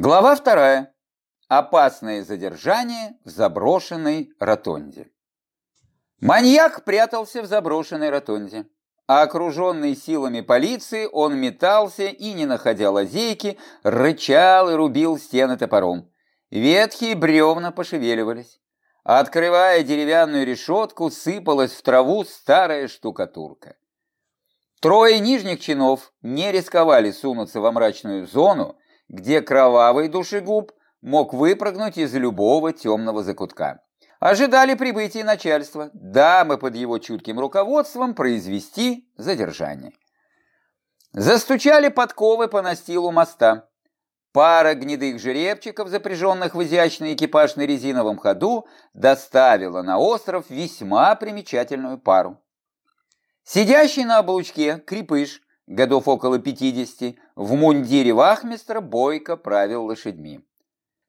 Глава вторая. Опасное задержание в заброшенной ротонде. Маньяк прятался в заброшенной ротонде. А окруженный силами полиции, он метался и, не находя лазейки, рычал и рубил стены топором. Ветхие бревна пошевеливались. Открывая деревянную решетку, сыпалась в траву старая штукатурка. Трое нижних чинов не рисковали сунуться во мрачную зону, где кровавый душегуб мог выпрыгнуть из любого темного закутка. Ожидали прибытия начальства, дамы под его чутким руководством произвести задержание. Застучали подковы по настилу моста. Пара гнедых жеребчиков, запряженных в изящный экипаж на резиновом ходу, доставила на остров весьма примечательную пару. Сидящий на облучке крепыш годов около 50, в мундире вахмистра бойко правил лошадьми.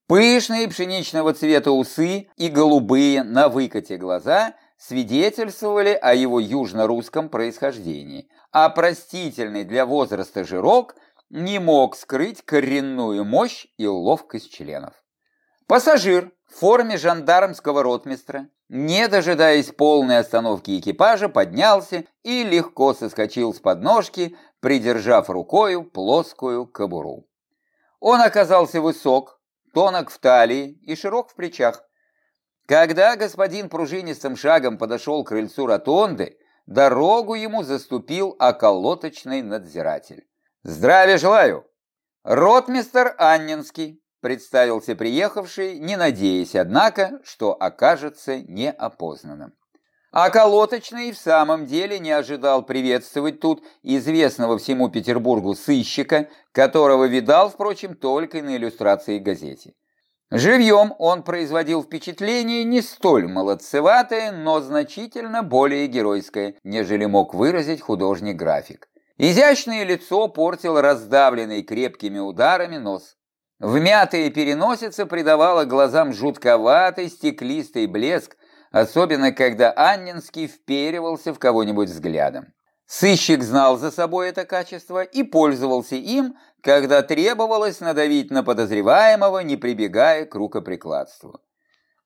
Пышные пшеничного цвета усы и голубые на выкате глаза свидетельствовали о его южно-русском происхождении, а простительный для возраста жирок не мог скрыть коренную мощь и ловкость членов. Пассажир в форме жандармского ротмистра, не дожидаясь полной остановки экипажа, поднялся и легко соскочил с подножки, придержав рукою плоскую кобуру. Он оказался высок, тонок в талии и широк в плечах. Когда господин пружинистым шагом подошел к крыльцу ротонды, дорогу ему заступил околоточный надзиратель. «Здравия желаю!» «Ротмистер Аннинский», — представился приехавший, не надеясь, однако, что окажется неопознанным. А колоточный в самом деле не ожидал приветствовать тут известного всему Петербургу сыщика, которого видал, впрочем, только на иллюстрации газете. Живьем он производил впечатление не столь молодцеватое, но значительно более геройское, нежели мог выразить художник-график. Изящное лицо портил раздавленный крепкими ударами нос. Вмятая переносица придавала глазам жутковатый стеклистый блеск, особенно когда Аннинский вперивался в кого-нибудь взглядом. Сыщик знал за собой это качество и пользовался им, когда требовалось надавить на подозреваемого, не прибегая к рукоприкладству.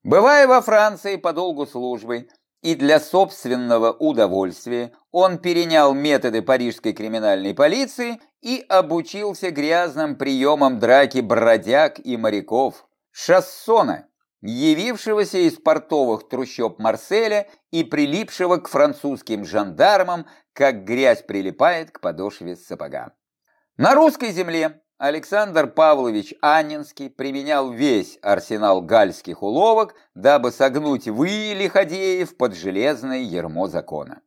Бывая во Франции по долгу службы и для собственного удовольствия, он перенял методы парижской криминальной полиции и обучился грязным приемам драки бродяг и моряков. Шассона, явившегося из портовых трущоб Марселя и прилипшего к французским жандармам, как грязь прилипает к подошве сапога. На русской земле Александр Павлович Аннинский применял весь арсенал гальских уловок, дабы согнуть вы, лиходеев, под железное ермо закона.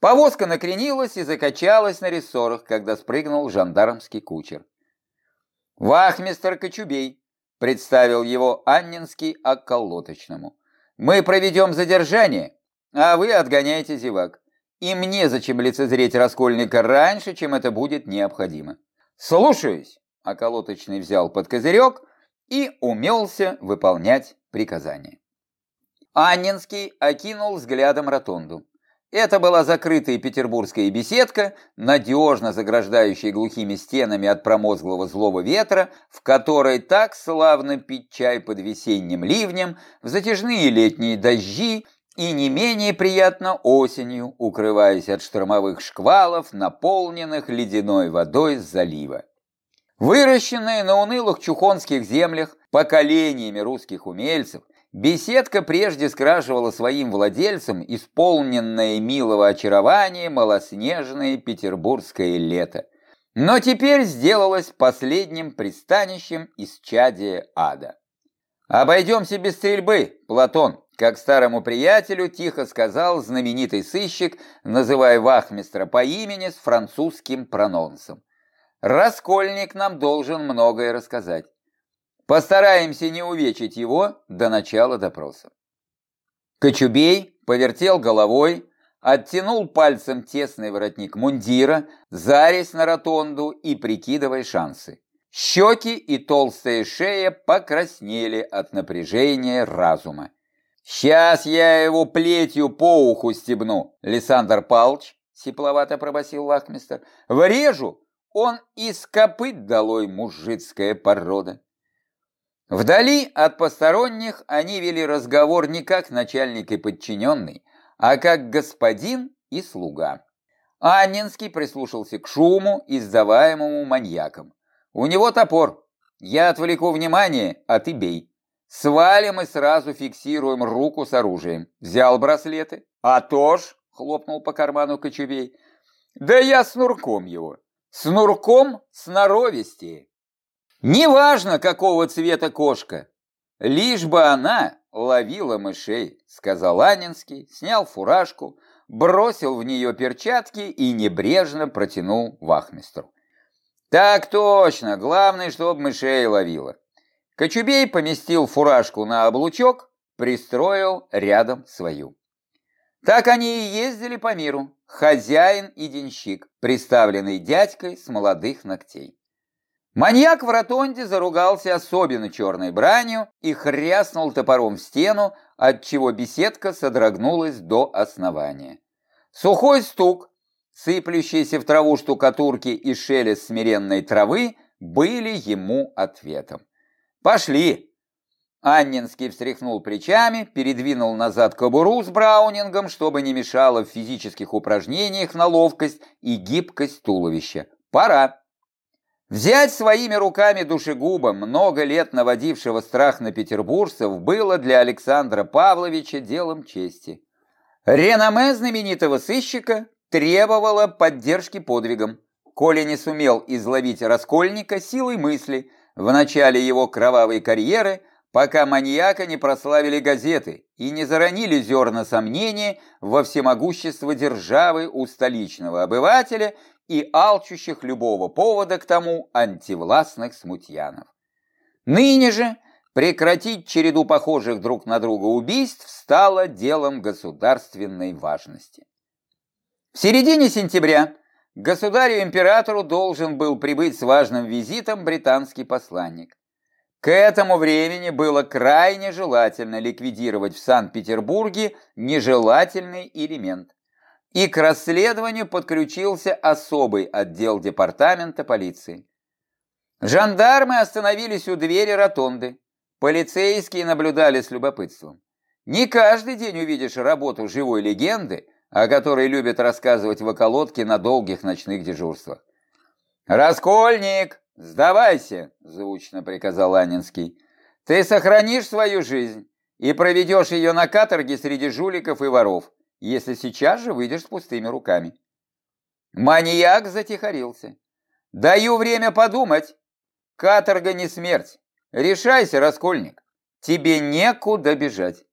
Повозка накренилась и закачалась на рессорах, когда спрыгнул жандармский кучер. «Вахмистер Кочубей», представил его Аннинский околоточному. «Мы проведем задержание, а вы отгоняете зевак. И мне зачем лицезреть Раскольника раньше, чем это будет необходимо». «Слушаюсь!» – околоточный взял под козырек и умелся выполнять приказания. Аннинский окинул взглядом ротонду. Это была закрытая петербургская беседка, надежно заграждающая глухими стенами от промозглого злого ветра, в которой так славно пить чай под весенним ливнем, в затяжные летние дожди и не менее приятно осенью, укрываясь от штормовых шквалов, наполненных ледяной водой с залива. Выращенная на унылых чухонских землях поколениями русских умельцев, Беседка прежде скрашивала своим владельцам исполненное милого очарования малоснежное петербургское лето. Но теперь сделалось последним пристанищем из чадия ада. «Обойдемся без стрельбы, Платон», как старому приятелю тихо сказал знаменитый сыщик, называя вахмистра по имени с французским прононсом. «Раскольник нам должен многое рассказать. Постараемся не увечить его до начала допроса. Кочубей повертел головой, оттянул пальцем тесный воротник мундира, зарясь на ротонду и прикидывая шансы. Щеки и толстая шея покраснели от напряжения разума. «Сейчас я его плетью по уху стебну, Лисандр Палч», — сипловато пробасил вахмистер. «Врежу, он из копыт долой мужицкая порода. Вдали от посторонних они вели разговор не как начальник и подчиненный, а как господин и слуга. Аннинский прислушался к шуму, издаваемому маньяком. «У него топор. Я отвлеку внимание, а ты бей. Свалим и сразу фиксируем руку с оружием. Взял браслеты? А то ж, хлопнул по карману Кочубей. Да я с нурком его. С нурком сноровистее. Неважно, какого цвета кошка, лишь бы она ловила мышей, сказал Анинский, снял фуражку, бросил в нее перчатки и небрежно протянул вахмистру. Так точно, главное, чтобы мышей ловила. Кочубей поместил фуражку на облучок, пристроил рядом свою. Так они и ездили по миру, хозяин и денщик, приставленный дядькой с молодых ногтей. Маньяк в ротонде заругался особенно черной бранью и хряснул топором в стену, отчего беседка содрогнулась до основания. Сухой стук, сыплющиеся в траву штукатурки и шелест смиренной травы были ему ответом. «Пошли!» Аннинский встряхнул плечами, передвинул назад кобуру с браунингом, чтобы не мешало в физических упражнениях на ловкость и гибкость туловища. «Пора!» Взять своими руками душегуба, много лет наводившего страх на петербуржцев, было для Александра Павловича делом чести. Реноме знаменитого сыщика требовало поддержки подвигом. Коля не сумел изловить раскольника силой мысли в начале его кровавой карьеры, пока маньяка не прославили газеты и не заронили зерна сомнения во всемогущество державы у столичного обывателя и алчущих любого повода к тому антивластных смутьянов. Ныне же прекратить череду похожих друг на друга убийств стало делом государственной важности. В середине сентября государю-императору должен был прибыть с важным визитом британский посланник. К этому времени было крайне желательно ликвидировать в Санкт-Петербурге нежелательный элемент и к расследованию подключился особый отдел департамента полиции. Жандармы остановились у двери ротонды. Полицейские наблюдали с любопытством. Не каждый день увидишь работу живой легенды, о которой любят рассказывать в околотке на долгих ночных дежурствах. «Раскольник, сдавайся!» – звучно приказал Анинский. «Ты сохранишь свою жизнь и проведешь ее на каторге среди жуликов и воров если сейчас же выйдешь с пустыми руками. Маньяк затихарился. Даю время подумать. Каторга не смерть. Решайся, раскольник. Тебе некуда бежать.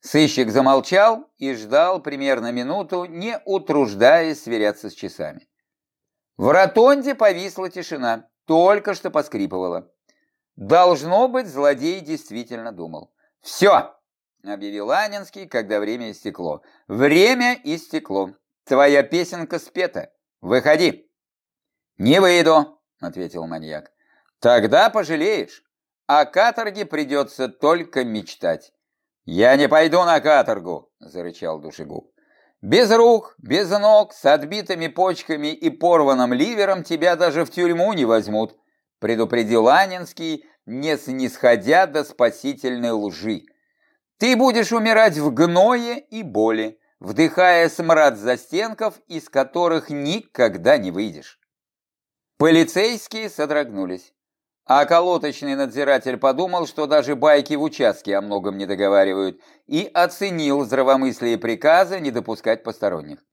Сыщик замолчал и ждал примерно минуту, не утруждаясь сверяться с часами. В ротонде повисла тишина, только что поскрипывала. Должно быть, злодей действительно думал. «Все, — объявил Анинский, когда время истекло. «Время истекло. Твоя песенка спета. Выходи». «Не выйду», — ответил маньяк. «Тогда пожалеешь. О каторге придется только мечтать». «Я не пойду на каторгу», — зарычал душегуб. «Без рук, без ног, с отбитыми почками и порванным ливером тебя даже в тюрьму не возьмут», — предупредил Анинский, не снисходя до спасительной лжи. Ты будешь умирать в гное и боли, вдыхая смрад застенков, из которых никогда не выйдешь. Полицейские содрогнулись. А колоточный надзиратель подумал, что даже байки в участке о многом не договаривают, и оценил здравомыслие приказа не допускать посторонних.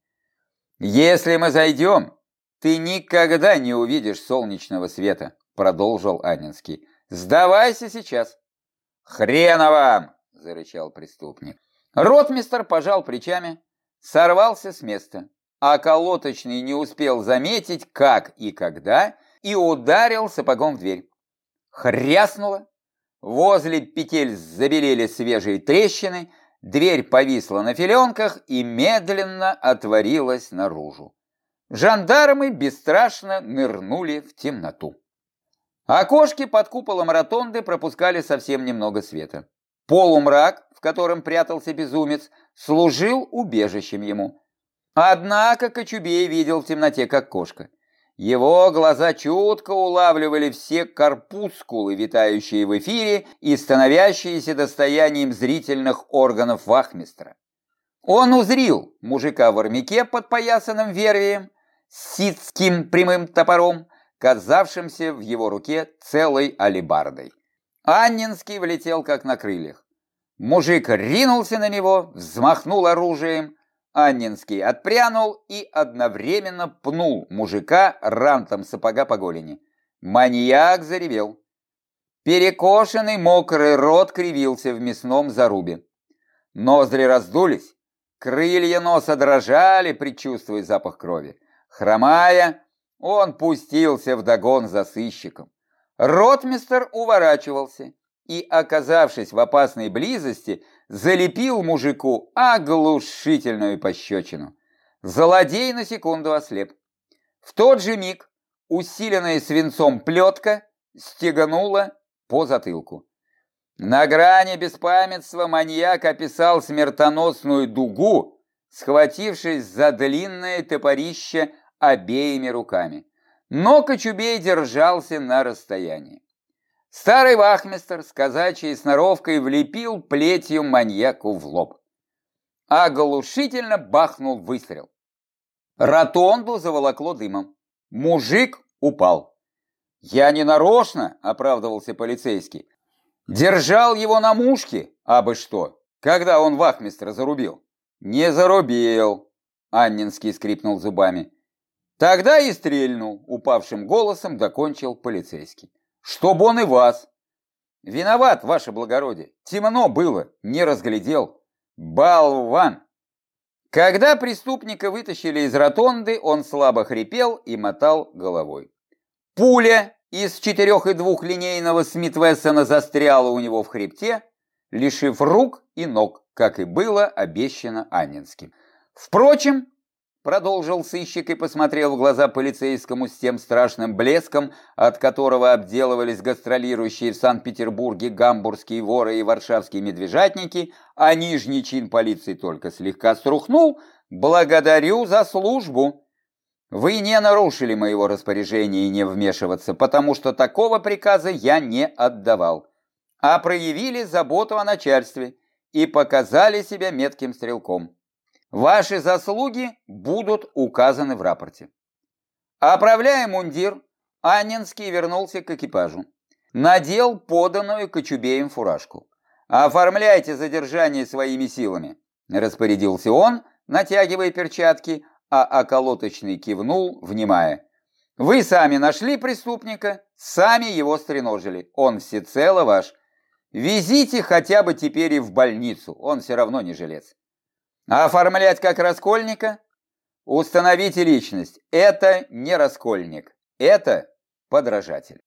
«Если мы зайдем, ты никогда не увидишь солнечного света», продолжил Анинский. «Сдавайся сейчас». «Хрена вам!» — зарычал преступник. Ротмистер пожал плечами, сорвался с места, а колоточный не успел заметить, как и когда, и ударил сапогом в дверь. Хряснуло, возле петель забелели свежие трещины, дверь повисла на филенках и медленно отворилась наружу. Жандармы бесстрашно нырнули в темноту. Окошки под куполом ротонды пропускали совсем немного света. Полумрак, в котором прятался безумец, служил убежищем ему. Однако Кочубей видел в темноте, как кошка. Его глаза чутко улавливали все корпускулы, витающие в эфире и становящиеся достоянием зрительных органов вахмистра. Он узрил мужика в армяке под поясанным вервием, с ситским прямым топором, казавшимся в его руке целой алебардой. Аннинский влетел как на крыльях. Мужик ринулся на него, взмахнул оружием, Аннинский отпрянул и одновременно пнул мужика рантом сапога по голени. Маньяк заревел. Перекошенный мокрый рот кривился в мясном зарубе. Ноздри раздулись, крылья носа дрожали, предчувствуя запах крови. Хромая, он пустился в догон за сыщиком. Ротмистер уворачивался и, оказавшись в опасной близости, залепил мужику оглушительную пощечину. Злодей на секунду ослеп. В тот же миг усиленная свинцом плетка стеганула по затылку. На грани беспамятства маньяк описал смертоносную дугу, схватившись за длинное топорище обеими руками. Но Кочубей держался на расстоянии. Старый вахмистр с казачьей сноровкой влепил плетью маньяку в лоб. Оглушительно бахнул выстрел. Ротонду заволокло дымом. Мужик упал. «Я не нарочно», — оправдывался полицейский. «Держал его на мушке, а бы что, когда он вахмистра зарубил». «Не зарубил», — Аннинский скрипнул зубами. «Тогда и стрельнул», — упавшим голосом докончил полицейский чтобы он и вас. Виноват, ваше благородие. Темно было, не разглядел. Балван. Когда преступника вытащили из ротонды, он слабо хрипел и мотал головой. Пуля из четырех и двух линейного Смит-Вессона застряла у него в хребте, лишив рук и ног, как и было обещано Аннинским. Впрочем, Продолжил сыщик и посмотрел в глаза полицейскому с тем страшным блеском, от которого обделывались гастролирующие в Санкт-Петербурге гамбургские воры и варшавские медвежатники, а нижний чин полиции только слегка струхнул. «Благодарю за службу!» Вы не нарушили моего распоряжения не вмешиваться, потому что такого приказа я не отдавал, а проявили заботу о начальстве и показали себя метким стрелком. Ваши заслуги будут указаны в рапорте. Оправляя мундир, Аннинский вернулся к экипажу. Надел поданную Кочубеем фуражку. «Оформляйте задержание своими силами», – распорядился он, натягивая перчатки, а околоточный кивнул, внимая. «Вы сами нашли преступника, сами его стреножили. Он всецело ваш. Везите хотя бы теперь и в больницу, он все равно не жилец». А оформлять как раскольника? Установите личность. Это не раскольник, это подражатель.